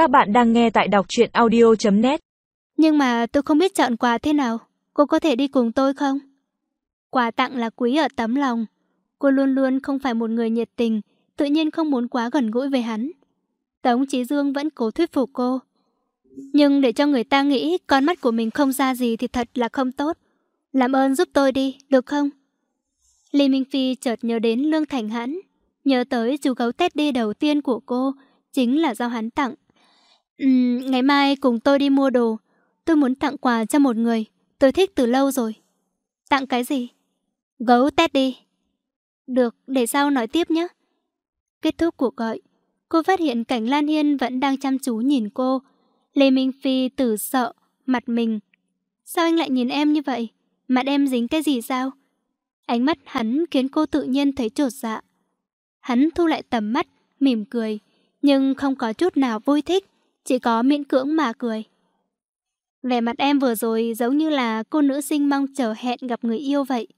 Các bạn đang nghe tại đọc truyện audio.net Nhưng mà tôi không biết chọn quà thế nào. Cô có thể đi cùng tôi không? Quà tặng là quý ở tấm lòng. Cô luôn luôn không phải một người nhiệt tình, tự nhiên không muốn quá gần gũi với hắn. Tống Chí Dương vẫn cố thuyết phục cô. Nhưng để cho người ta nghĩ con mắt của mình không ra gì thì thật là không tốt. Làm ơn giúp tôi đi, được không? Lý Minh Phi chợt nhớ đến Lương Thành Hãn, nhớ tới chú gấu Teddy đầu tiên của cô, chính là do hắn tặng. Uhm, ngày mai cùng tôi đi mua đồ, tôi muốn tặng quà cho một người, tôi thích từ lâu rồi. Tặng cái gì? Gấu Teddy. Được, để sau nói tiếp nhé. Kết thúc cuộc gọi, cô phát hiện cảnh Lan Hiên vẫn đang chăm chú nhìn cô. Lê Minh Phi tử sợ, mặt mình. Sao anh lại nhìn em như vậy? Mặt em dính cái gì sao? Ánh mắt hắn khiến cô tự nhiên thấy trột dạ. Hắn thu lại tầm mắt, mỉm cười, nhưng không có chút nào vui thích, chỉ có miễn cưỡng mà cười. Vẻ mặt em vừa rồi giống như là cô nữ sinh mong chờ hẹn gặp người yêu vậy.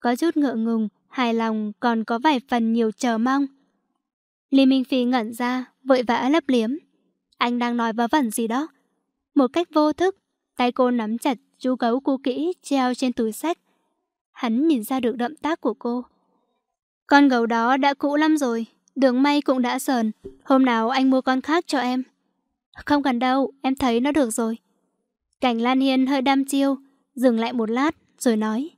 Có chút ngượng ngùng, hài lòng, còn có vài phần nhiều chờ mong. Lý Minh Phi ngẩn ra, vội vã lấp liếm. Anh đang nói vớ vẩn gì đó. Một cách vô thức, tay cô nắm chặt chú gấu cu kỹ treo trên túi sách. Hắn nhìn ra được động tác của cô. Con gấu đó đã cũ lắm rồi, đường may cũng đã sờn. Hôm nào anh mua con khác cho em. Không cần đâu, em thấy nó được rồi. Cảnh Lan Hiên hơi đam chiêu, dừng lại một lát, rồi nói.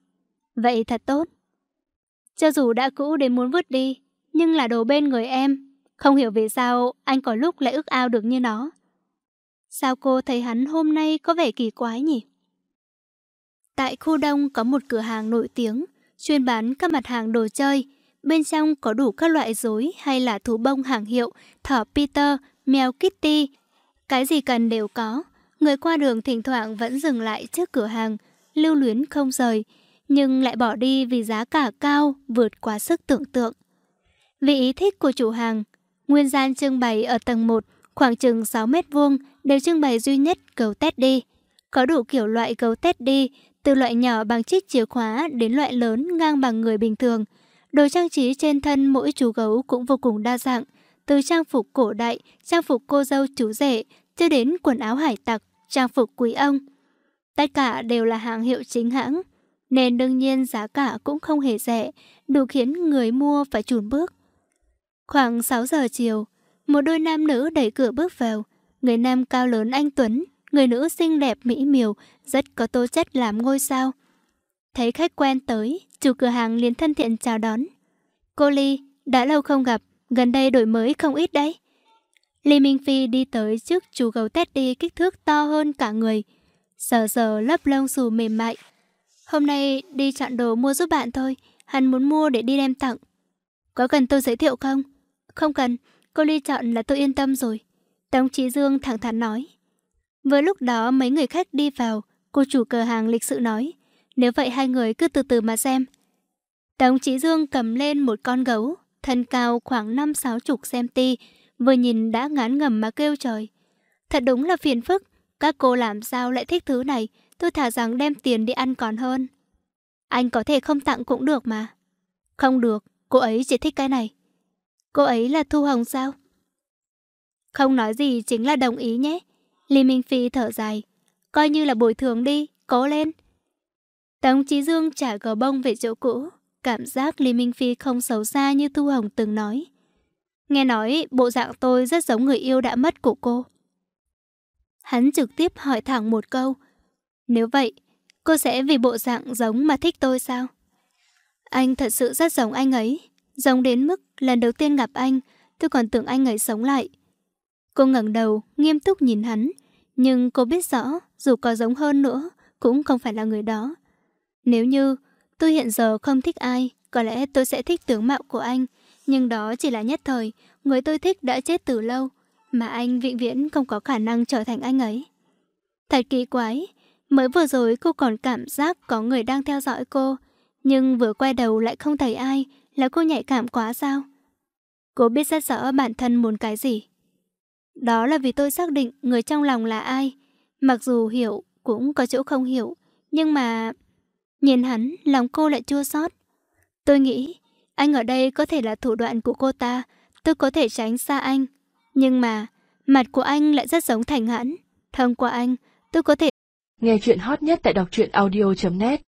Vậy thật tốt. Cho dù đã cũ đến muốn vứt đi, nhưng là đồ bên người em. Không hiểu vì sao anh có lúc lại ước ao được như nó. Sao cô thấy hắn hôm nay có vẻ kỳ quái nhỉ? Tại khu đông có một cửa hàng nổi tiếng, chuyên bán các mặt hàng đồ chơi. Bên trong có đủ các loại rối hay là thú bông hàng hiệu, thỏ Peter, mèo Kitty. Cái gì cần đều có. Người qua đường thỉnh thoảng vẫn dừng lại trước cửa hàng, lưu luyến không rời, nhưng lại bỏ đi vì giá cả cao vượt quá sức tưởng tượng. Vì ý thích của chủ hàng, nguyên gian trưng bày ở tầng 1, khoảng chừng 6 mét vuông đều trưng bày duy nhất gấu Teddy. Có đủ kiểu loại gấu Teddy, từ loại nhỏ bằng chiếc chìa khóa đến loại lớn ngang bằng người bình thường. Đồ trang trí trên thân mỗi chú gấu cũng vô cùng đa dạng, từ trang phục cổ đại, trang phục cô dâu chú rể, cho đến quần áo hải tặc, trang phục quý ông. Tất cả đều là hàng hiệu chính hãng, nên đương nhiên giá cả cũng không hề rẻ, đủ khiến người mua phải chùn bước. Khoảng 6 giờ chiều, một đôi nam nữ đẩy cửa bước vào. Người nam cao lớn anh Tuấn, người nữ xinh đẹp mỹ miều, rất có tố chất làm ngôi sao. Thấy khách quen tới, chủ cửa hàng liền thân thiện chào đón. Cô Ly, đã lâu không gặp, gần đây đổi mới không ít đấy. Lý Minh Phi đi tới trước chú gấu Teddy kích thước to hơn cả người. Sờ sờ lớp lông xù mềm mại. Hôm nay đi chọn đồ mua giúp bạn thôi, hắn muốn mua để đi đem tặng. Có cần tôi giới thiệu không? Không cần, cô Ly chọn là tôi yên tâm rồi. Tống Chí Dương thẳng thắn nói. Vừa lúc đó mấy người khách đi vào, cô chủ cửa hàng lịch sự nói. Nếu vậy hai người cứ từ từ mà xem. Tống Chí Dương cầm lên một con gấu, thân cao khoảng 5-6 chục cm, vừa nhìn đã ngán ngầm mà kêu trời. Thật đúng là phiền phức, các cô làm sao lại thích thứ này, tôi thả rằng đem tiền đi ăn còn hơn. Anh có thể không tặng cũng được mà. Không được, cô ấy chỉ thích cái này. Cô ấy là Thu Hồng sao? Không nói gì chính là đồng ý nhé. Lý Minh Phi thở dài. Coi như là bồi thường đi, cố lên. Tống Chí Dương trả gờ bông về chỗ cũ. Cảm giác Lý Minh Phi không xấu xa như Thu Hồng từng nói. Nghe nói bộ dạng tôi rất giống người yêu đã mất của cô. Hắn trực tiếp hỏi thẳng một câu. Nếu vậy, cô sẽ vì bộ dạng giống mà thích tôi sao? Anh thật sự rất giống anh ấy. Giống đến mức lần đầu tiên gặp anh, tôi còn tưởng anh ấy sống lại. Cô ngẩng đầu, nghiêm túc nhìn hắn. Nhưng cô biết rõ, dù có giống hơn nữa, cũng không phải là người đó. Nếu như tôi hiện giờ không thích ai, có lẽ tôi sẽ thích tướng mạo của anh. Nhưng đó chỉ là nhất thời, người tôi thích đã chết từ lâu, mà anh vĩnh viễn không có khả năng trở thành anh ấy. Thật kỳ quái, mới vừa rồi cô còn cảm giác có người đang theo dõi cô, nhưng vừa quay đầu lại không thấy ai, là cô nhạy cảm quá sao? Cô biết rất rõ bản thân muốn cái gì. Đó là vì tôi xác định người trong lòng là ai. Mặc dù hiểu cũng có chỗ không hiểu, nhưng mà... Nhìn hắn, lòng cô lại chua xót. Tôi nghĩ, anh ở đây có thể là thủ đoạn của cô ta, tôi có thể tránh xa anh. Nhưng mà, Mặt của anh lại rất giống Thành Hãn. Thông qua anh, tôi có thể nghe chuyện hot nhất tại đọc truyện audio.net